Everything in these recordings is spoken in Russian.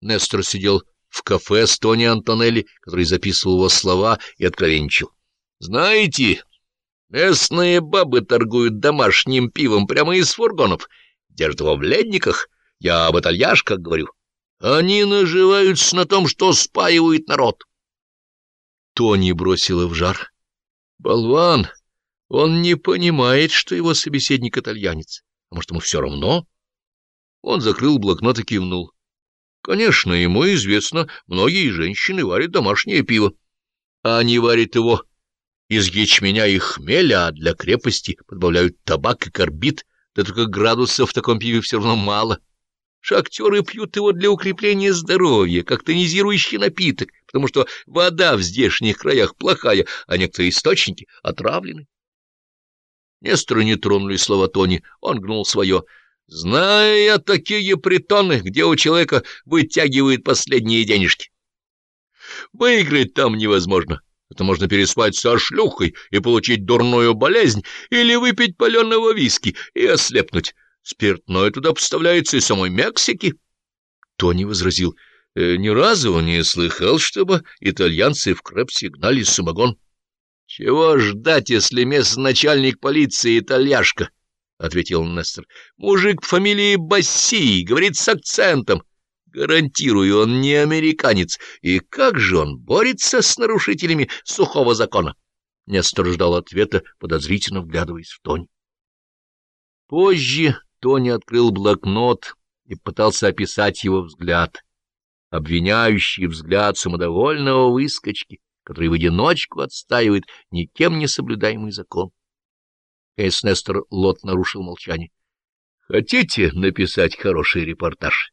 Нестор сидел в кафе с Тони Антонелли, который записывал его слова и откровенничал. «Знаете, местные бабы торгуют домашним пивом прямо из фургонов, держат его в ледниках, я об итальяшках говорю. Они наживаются на том, что спаивают народ». Тони бросила в жар. «Болван! Он не понимает, что его собеседник итальянец. А может, ему все равно?» Он закрыл блокнот и кивнул. Конечно, ему известно, многие женщины варят домашнее пиво. А они варят его из ячменя и хмеля, а для крепости подбавляют табак и карбид, да только градусов в таком пиве все равно мало. Шахтеры пьют его для укрепления здоровья, как тонизирующий напиток, потому что вода в здешних краях плохая, а некоторые источники отравлены. Нестора не тронули слова Тони, он гнул свое — Зная такие притоны, где у человека вытягивают последние денежки. Выиграть там невозможно. Это можно переспать со шлюхой и получить дурную болезнь, или выпить паленого виски и ослепнуть. Спиртное туда поставляется из самой Мексики. Тони возразил. «Э, ни разу не слыхал, чтобы итальянцы в Крепсе гнали самогон. Чего ждать, если местный начальник полиции итальяшка? — ответил Нестор. — Мужик по фамилии Басси, говорит с акцентом. Гарантирую, он не американец. И как же он борется с нарушителями сухого закона? Нестор ждал ответа, подозрительно вглядываясь в Тони. Позже Тони открыл блокнот и пытался описать его взгляд. Обвиняющий взгляд самодовольного выскочки, который в одиночку отстаивает никем не соблюдаемый закон. Кейс Нестор Лот нарушил молчание. — Хотите написать хороший репортаж?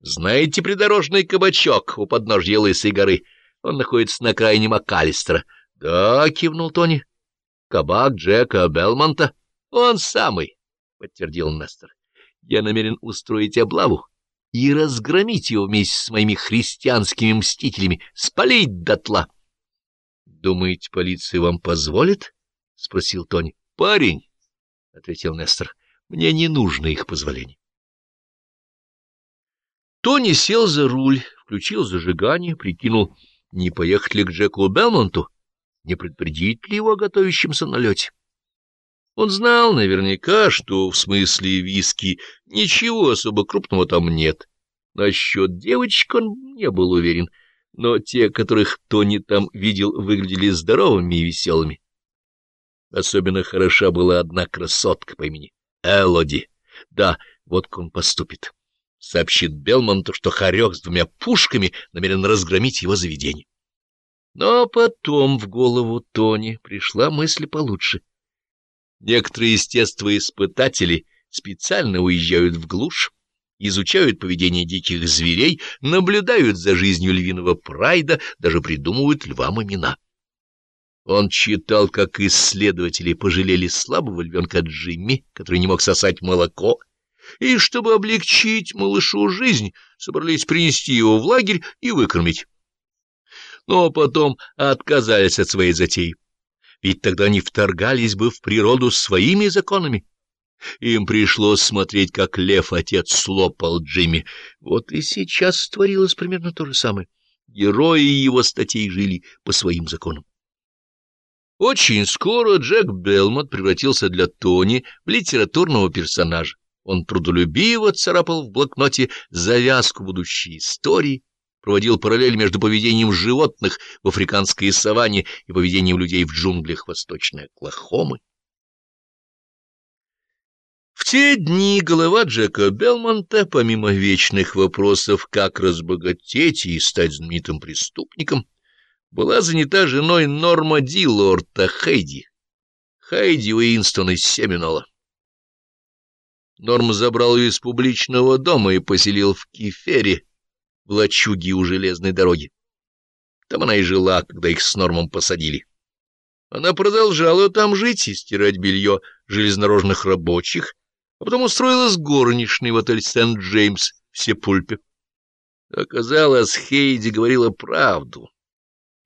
Знаете придорожный кабачок у подножья Лысой горы? Он находится на окраине МакАлистера. — Да, — кивнул Тони. — Кабак Джека Белмонта. — Он самый, — подтвердил Нестор. — Я намерен устроить облаву и разгромить его вместе с моими христианскими мстителями, спалить дотла. — Думаете, полиция вам позволит? — спросил Тони парень, — ответил Нестор, — мне не нужно их позволение. Тони сел за руль, включил зажигание, прикинул, не поехать ли к Джеку Белмонту, не предупредить ли его о готовящемся налете. Он знал наверняка, что в смысле виски ничего особо крупного там нет. Насчет девочек он не был уверен, но те, которых Тони там видел, выглядели здоровыми и веселыми. Особенно хороша была одна красотка по имени Элоди. Да, вот как он поступит. Сообщит Белмонту, что хорек с двумя пушками намерен разгромить его заведение. Но потом в голову Тони пришла мысль получше. Некоторые естествоиспытатели специально уезжают в глушь, изучают поведение диких зверей, наблюдают за жизнью львиного прайда, даже придумывают львам имена. Он читал, как исследователи пожалели слабого львенка Джимми, который не мог сосать молоко, и, чтобы облегчить малышу жизнь, собрались принести его в лагерь и выкормить. Но потом отказались от своей затеи, ведь тогда они вторгались бы в природу своими законами. Им пришлось смотреть, как лев-отец слопал Джимми. Вот и сейчас творилось примерно то же самое. Герои его статей жили по своим законам. Очень скоро Джек Белмот превратился для Тони в литературного персонажа. Он трудолюбиво царапал в блокноте завязку будущей истории, проводил параллель между поведением животных в африканской саванне и поведением людей в джунглях восточной Оклахомы. В те дни голова Джека Белмонта, помимо вечных вопросов, как разбогатеть и стать знаменитым преступником, была занята женой Норма Дилорта Хейди, Хейди Уинстон из Семинола. Норм забрал ее из публичного дома и поселил в Кефере, в лачуге у железной дороги. Там она и жила, когда их с Нормом посадили. Она продолжала там жить и стирать белье железнодорожных рабочих, а потом устроилась горничной в отель Сент-Джеймс в Сепульпе. Оказалось, Хейди говорила правду.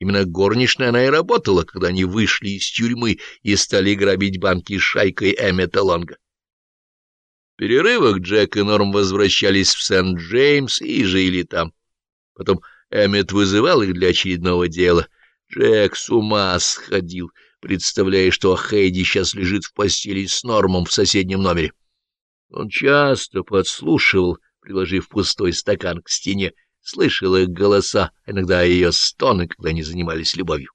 Именно горничная она и работала, когда они вышли из тюрьмы и стали грабить банки с шайкой Эммета Лонга. В перерывах Джек и Норм возвращались в Сент-Джеймс и жили там. Потом Эммет вызывал их для очередного дела. Джек с ума сходил, представляя, что Хейди сейчас лежит в постели с Нормом в соседнем номере. Он часто подслушивал, приложив пустой стакан к стене, слышал их голоса, иногда ее стоны, когда они занимались любовью.